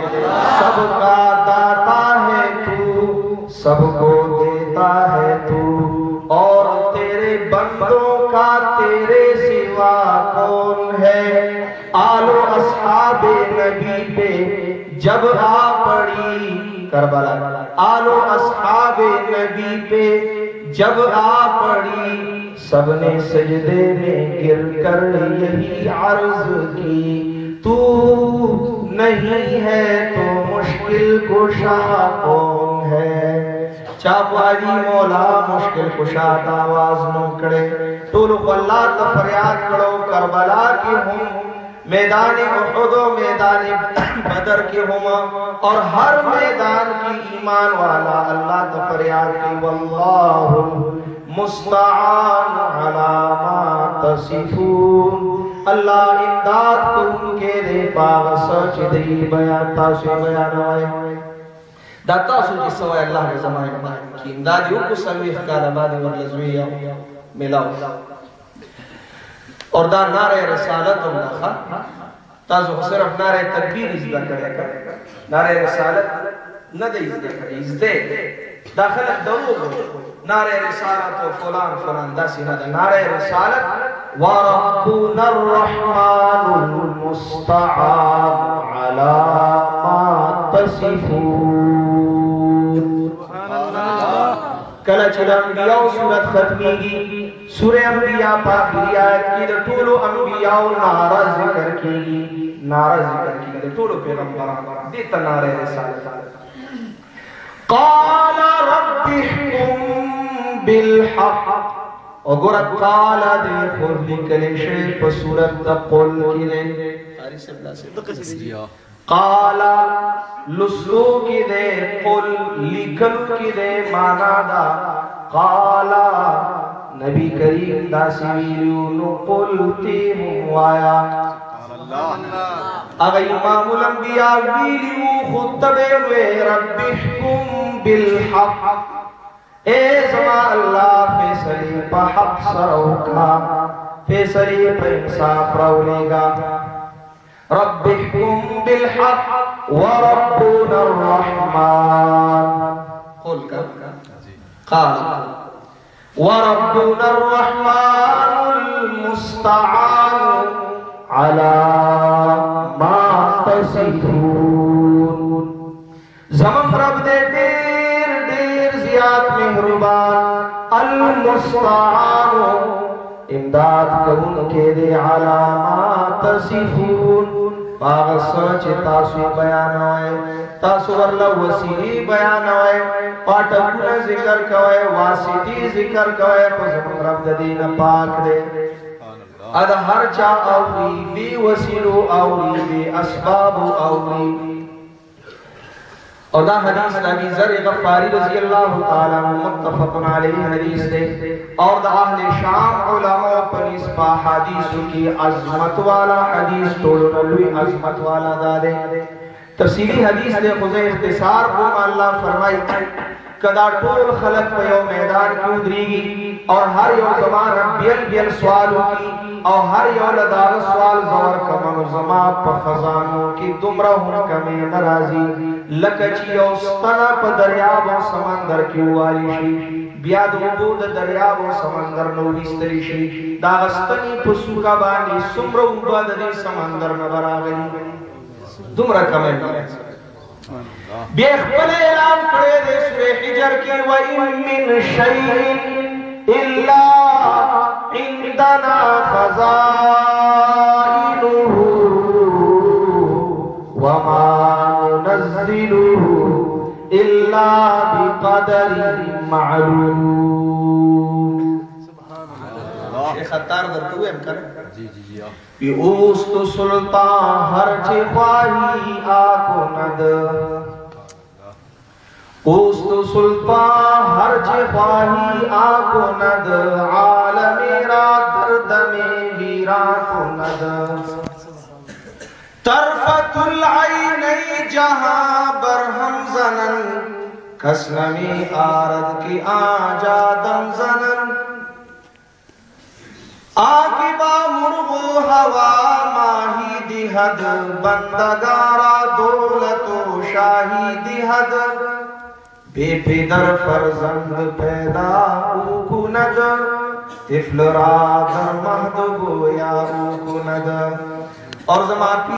سب کا داتا ہے تو، سب کو دیتا ہے تو۔ اور تیرے بندوں کا تیرے سوا کون ہے؟ آلو اصحاب نبی پہ جب آ پڑی کربلا۔ آلو اصحاب نبی پہ جب آ پڑی سب نے سجدے میں گر کر یہی عرض کی، تو نہیں ہے تو مشکل کشا کون ہے۔ چاپواری مولا مشکل کشا آواز نو کڑے۔ ټول اللہ تا فریاد کڑو کربلا کی ہوں میدان احد و میدان بدر کے ہما اور ہر میدان کی ایمان والا اللہ تا فریاد کی، واللہ مستعان علی ما تصفون. اللہ امداد کو ان کے دے پاغ سچ دی بیان تاسو بیان آئے دا تاسو چې سوای الله دې زمانه کې امداد یو کو سلوي ښکار باندې ورلزوي ملاو۔ اور دا نعره رسالت هم ده تاسو صرف نعره تکبیر زده کړئ نعره رسالت نه دی زده کړئ زده داخله دروغ نعره رسالت او فلان فلان دا سینه ده نعره رسالت، وربنا الرحمن المستعان على ما تصفون۔ کله چې د انبیاء صورت ختميږي سورہ انبیاء په اخري آیت کې د ټولو انبیاء ناره ذکر کیږي ناره ذکر کیږي د ټولو پیغمبرانو دې ته ناره رسالت۔ قال رب احكم بالحق. او وګور قال دې خور لیکل شي په صورت د قل کې نه قال لسلو کی دے قل لکل کی دے مانا دا. قال، نبی کریم دا سویلیو نو قل تیم وایا. اگا امام الانبیاء ویلیو خطبے وے رب احکم بالحق. اے زما اللہ فیصلی پا حق سرو کا فیصلی پا انصاف رو لے گا۔ رب احكم بالحق وربنا الرحمن۔ قول قل قال۔ وربنا الرحمن المستعان على ما تصفون۔ زمن رب دے المستعان امداد کون کے دے علامات صفون باغ سوچ تاسو بیان ہوئے تاسو ورلہ وسیلی بیان ہوئے پاٹکون ذکر کوئے واسطی ذکر کوئے پزم رب دین پاک دے اد ہر چا اوری بی وسیلو اوری بی اسباب اوری اور دا حدیث نبی ذر غفاری رضی اللہ تعالیٰ متفق علیہ حدیث دے۔ اور دا اہل شام علماء پر اس پا حدیث کی عظمت والا حدیث توڑو نلوی عظمت والا دا دے۔ تفصیلی حدیث دے خزے اختصار کو اللہ فرمائی کدا ټول خلق په یو میدان کې ودرېږي او هر یو زما رب بیل بیل سوال وکي او هر یو له دا سوال زور کوم زما په خزانو کې دومره هم کمې ناراضي لکه چې یو ستنه په دریاب او سمندر کې والی شي بیا د اوبو د دریاب او سمندر نو وستري شي دا غستنی په سوکا باندې څومره اوبه د دې سمندر نه راغلي دومره کمې ناراضي بے خپل اعلان کړی د سورې حجر کې و ان من شیء الا عندنا خزائنه وما ننزله الا بقدر معلوم. شیخ اتار درته وایم کنه پی اوست سلطان ہر چی خواہی آکو ند. اوست سلطان ہر چی خواہی آکو ند عالم را درد میں ویرا کو ند طرفت العینی جہاں برہم زنن کسنمی آرد کی آجادم زنن۔ آقبا مرغو ہوا ماہی دی حد بندگارا دولت و شاہی دی بی بی در فرزند پیدا او کند طفل را در مهد گویا او کند اور زمان